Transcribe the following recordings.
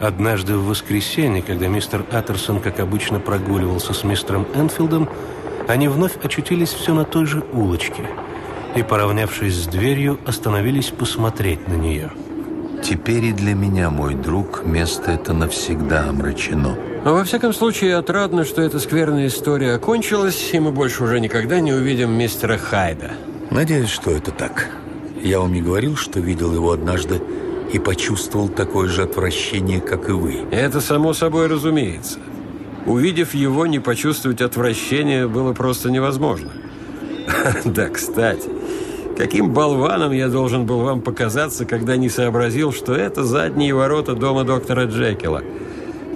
Однажды в воскресенье, когда мистер Аттерсон, как обычно, прогуливался с мистером Энфилдом, они вновь очутились все на той же улочке и, поравнявшись с дверью, остановились посмотреть на нее. Теперь и для меня, мой друг, место это навсегда омрачено. Но во всяком случае, отрадно, что эта скверная история окончилась, и мы больше уже никогда не увидим мистера Хайда. Надеюсь, что это так. Я вам не говорил, что видел его однажды и почувствовал такое же отвращение, как и вы. Это само собой разумеется. Увидев его, не почувствовать отвращения было просто невозможно. Да, кстати, каким болваном я должен был вам показаться, когда не сообразил, что это задние ворота дома доктора Джекила –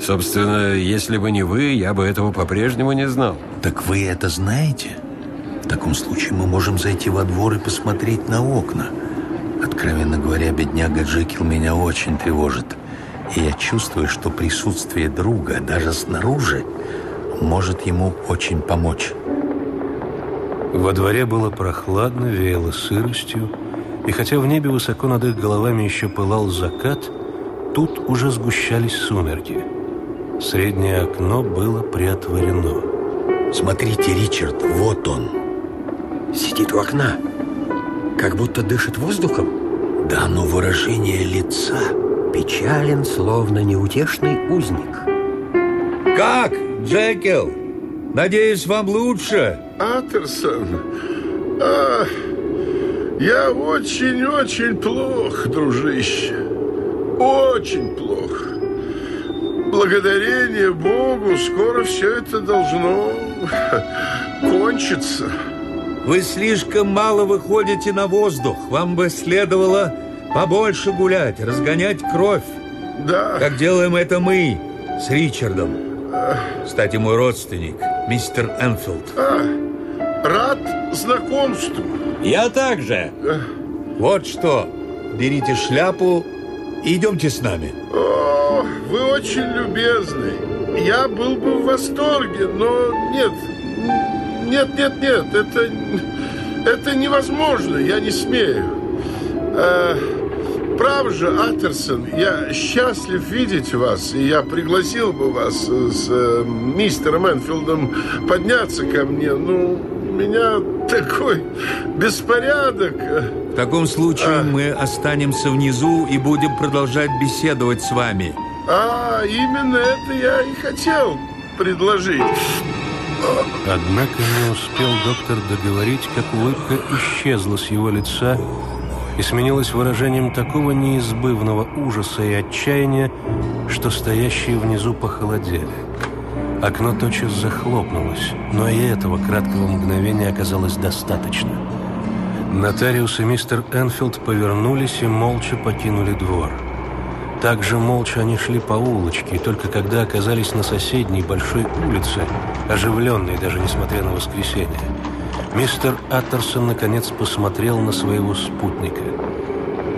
Собственно, если бы не вы, я бы этого по-прежнему не знал. Так вы это знаете? В таком случае мы можем зайти во двор и посмотреть на окна. Откровенно говоря, бедняга Джекил меня очень тревожит. И я чувствую, что присутствие друга, даже снаружи, может ему очень помочь. Во дворе было прохладно, веяло сыростью, и хотя в небе высоко над их головами еще пылал закат, тут уже сгущались сумерки – Среднее окно было приотворено. Смотрите, Ричард, вот он. Сидит у окна, как будто дышит воздухом. Да, но выражение лица печален, словно неутешный узник. Как, Джекил? Надеюсь, вам лучше? Атерсон, а, я очень-очень плох, дружище. Очень плохо благодарение Богу, скоро все это должно кончиться. Вы слишком мало выходите на воздух. Вам бы следовало побольше гулять, разгонять кровь. Да. Как делаем это мы с Ричардом. Кстати, мой родственник, мистер Энфилд. А, рад знакомству. Я также. Вот что, берите шляпу и идемте с нами. О, вы очень любезны. Я был бы в восторге, но нет, нет, нет, нет, это, это невозможно, я не смею. А, Право же, Атерсон, я счастлив видеть вас, и я пригласил бы вас с э, мистером Энфилдом подняться ко мне. Ну, у меня такой беспорядок. В таком случае а... мы останемся внизу и будем продолжать беседовать с вами. А, именно это я и хотел предложить. Однако не успел доктор договорить, как улыбка исчезла с его лица, и сменилось выражением такого неизбывного ужаса и отчаяния, что стоящие внизу похолодели. Окно тотчас захлопнулось, но и этого краткого мгновения оказалось достаточно. Нотариус и мистер Энфилд повернулись и молча покинули двор. Также молча они шли по улочке, и только когда оказались на соседней большой улице, оживленной даже несмотря на воскресенье, Мистер Аттерсон наконец посмотрел на своего спутника.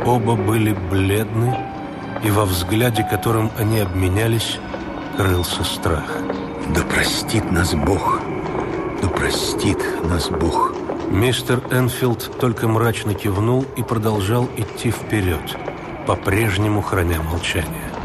Оба были бледны, и во взгляде, которым они обменялись, крылся страх. «Да простит нас Бог! Да простит нас Бог!» Мистер Энфилд только мрачно кивнул и продолжал идти вперед, по-прежнему храня молчание.